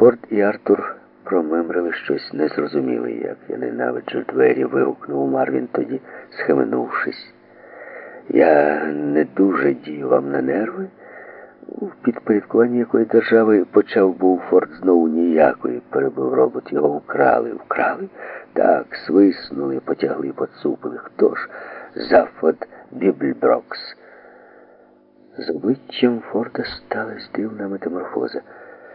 Форд і Артур промимрили щось незрозуміле, як я ненавиджу двері, вигукнув Марвін тоді, схаменувшись. Я не дуже дію вам на нерви. У підпорядкуванні якої держави почав був Форд знову ніякої, перебив робот. Його вкрали. Вкрали? Так, свиснули, потягли, поцупили. Хто ж? Зафод Бібльброкс. З обличчям Форда сталася дивна метаморфоза.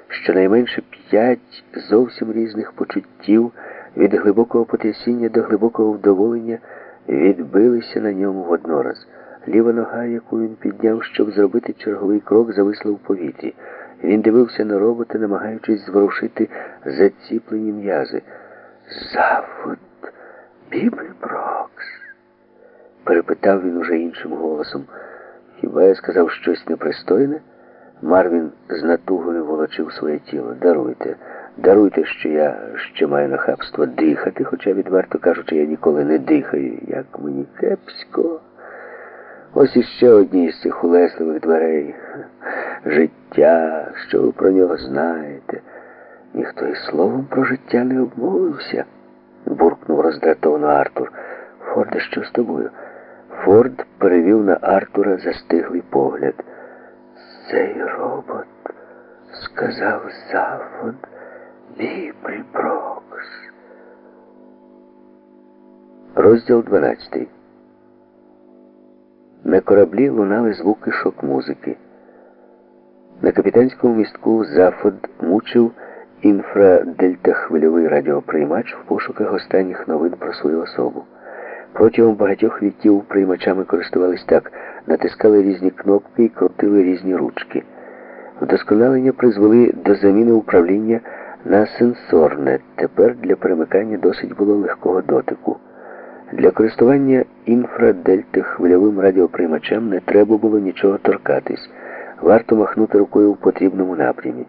Щонайменше п'ять зовсім різних почуттів від глибокого потрясіння до глибокого вдоволення відбилися на ньому воднораз. Ліва нога, яку він підняв, щоб зробити черговий крок, зависла в повітрі. Він дивився на робота, намагаючись зворушити заціплені м'язи. Завод Бібльброкс? перепитав він уже іншим голосом. Хіба я сказав щось непристойне? Марвін з натугою волочив своє тіло. Даруйте, даруйте, що я ще маю нахабство дихати, хоча, відверто кажучи, я ніколи не дихаю. Як мені кепсько. Ось іще одні з цих улесливих дверей. Життя, що ви про нього знаєте. Ніхто і словом про життя не обмовився, буркнув роздратовано Артур. Форде, що з тобою? Форд перевів на Артура застиглий погляд. Цей робот сказав Зафод Бібльброкс. Розділ 12. На кораблі лунали звуки шок-музики. На капітанському містку Зафод мучив інфрадельтахвильовий радіоприймач в пошуках останніх новин про свою особу. Протягом багатьох віків приймачами користувались так, натискали різні кнопки і крутили різні ручки. Вдосконалення призвели до заміни управління на сенсорне. Тепер для перемикання досить було легкого дотику. Для користування інфрадельтахвильовим радіоприймачем не треба було нічого торкатись. Варто махнути рукою в потрібному напрямі.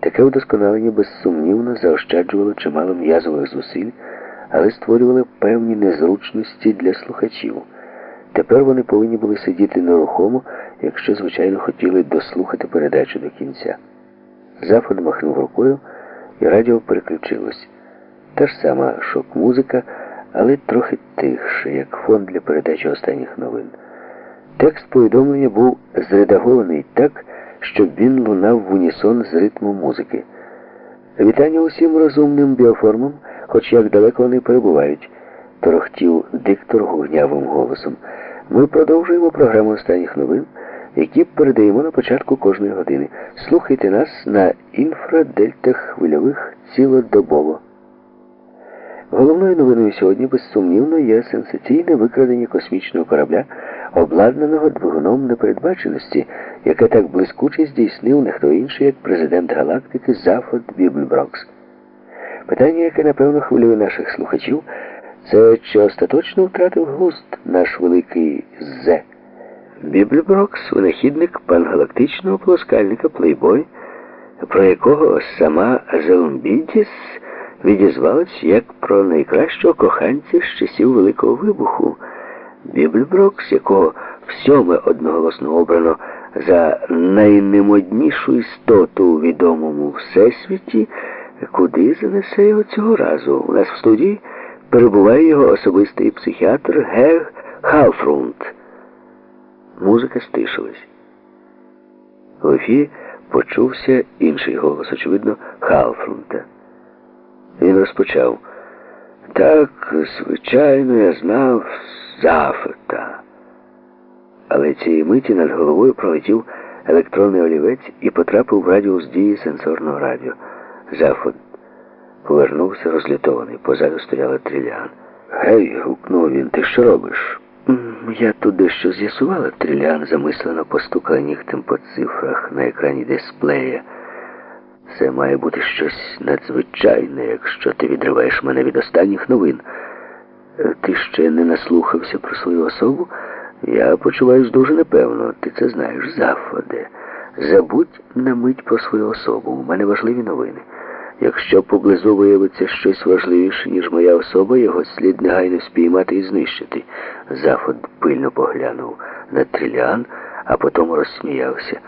Таке вдосконалення безсумнівно заощаджувало чимало м'язових зусиль але створювали певні незручності для слухачів. Тепер вони повинні були сидіти нерухомо, якщо, звичайно, хотіли дослухати передачу до кінця. Зафод махнув рукою, і радіо переключилось. Та ж сама шок-музика, але трохи тихше, як фон для передачі останніх новин. Текст повідомлення був зредагований так, щоб він лунав в унісон з ритмом музики. Вітання усім розумним біоформам хоч як далеко вони перебувають, торохтів диктор гугнявим голосом. Ми продовжуємо програму останніх новин, які передаємо на початку кожної години. Слухайте нас на інфрадельтах хвильових цілодобово. Головною новиною сьогодні, безсумнівно, є сенсаційне викрадення космічного корабля, обладнаного двигуном непередбаченості, яке так блискуче здійснив не хто інший, як президент галактики Зафод Бібльброкс. Питання, яке, напевно, хвилює наших слухачів, це чи остаточно втратив глузд наш великий Зе. Бібліброкс винахідник пангалактичного плоскальника Плейбой, про якого сама Зелумбідіс відізвалась як про найкращого коханця з часів Великого Вибуху. Бібліброкс, якого всьоме одноголосно обрано за найнемоднішу істоту у відомому всесвіті. Куди занесе його цього разу? У нас в студії перебуває його особистий психіатр Гег Халфрунт. Музика стишилась. В ефірі почувся інший голос, очевидно, Халфрунта. Він розпочав. Так, звичайно, я знав Зафета. Але цієї миті над головою пролетів електронний олівець і потрапив в радіус дії сенсорного радіо. Зафод повернувся розлютований. Позаду стояла Трілян. Гей, гукнув він, ти що робиш? Я тут дещо з'ясувала. Трілян замислено постукала нігтем по цифрах на екрані дисплея. Це має бути щось надзвичайне, якщо ти відриваєш мене від останніх новин. Ти ще не наслухався про свою особу? Я почуваюся дуже непевно. Ти це знаєш, Зафоде. Забудь на мить про свою особу. У мене важливі новини. Якщо поблизу виявиться щось важливіше, ніж моя особа, його слід негайно спіймати і знищити. Зафод пильно поглянув на Триліан, а потім розсміявся.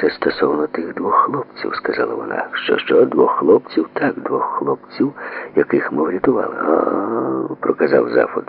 Це стосовно тих двох хлопців, сказала вона. Що, що, двох хлопців? Так, двох хлопців, яких ми врятували. А, проказав Зафот.